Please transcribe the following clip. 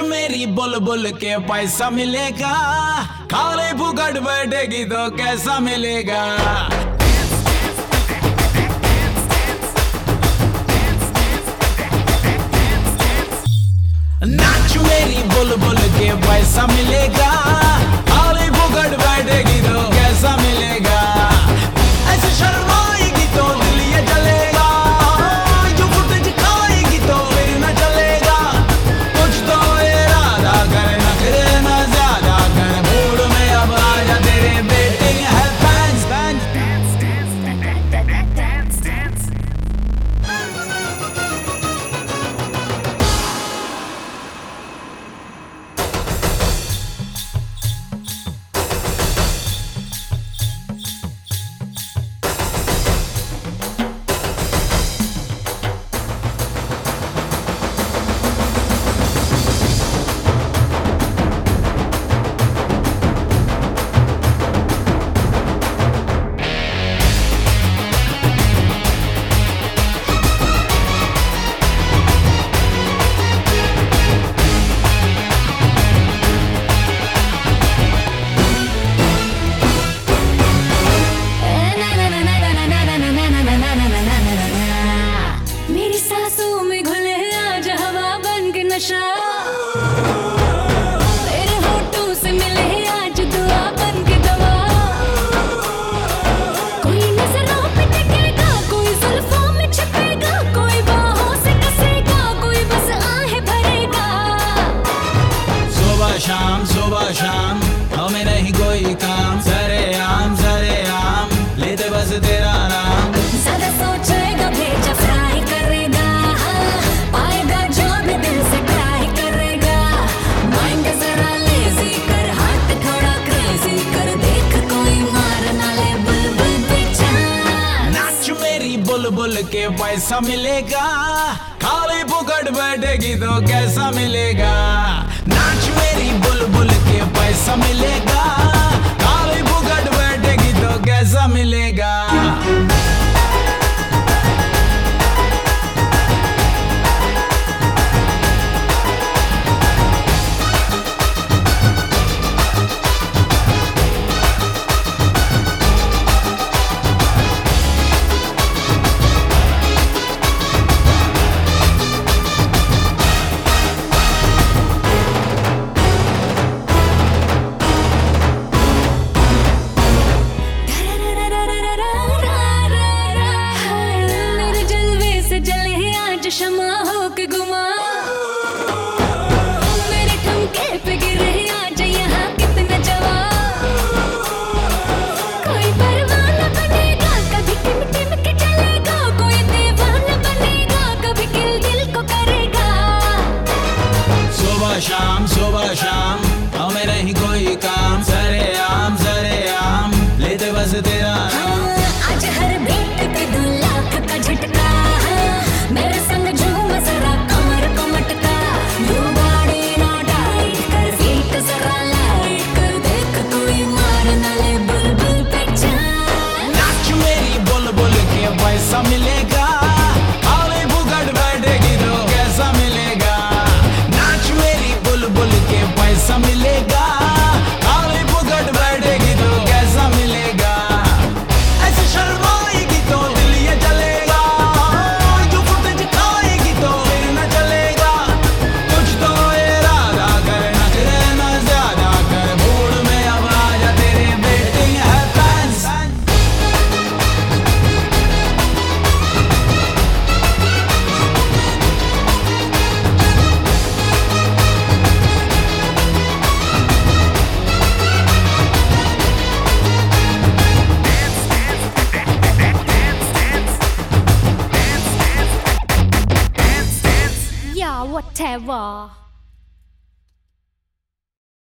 मेरी बोल बोल के पैसा मिलेगा। खाली भुगट बैठेगी तो कैसा मिलेगा? नाच मेरी बोल बुल के पैसा मिलेगा। खाली भुगट बैठेगी तो कैसा मिलेगा? नशा तेरे होठों से मिले आज दुआ बन के दवा। कोई नज़रों पे कोई जुल्फों में छिपेगा, कोई बाहों से कसेगा, कोई बस आहें भरेगा। सुबह शाम सुबह शाम। के पैसा मिलेगा। खाली पुकट बैठेगी तो कैसा मिलेगा? नाच मेरी बुलबुल के पैसा मिलेगा। खाली पुकट बैठेगी तो कैसा मिलेगा? ever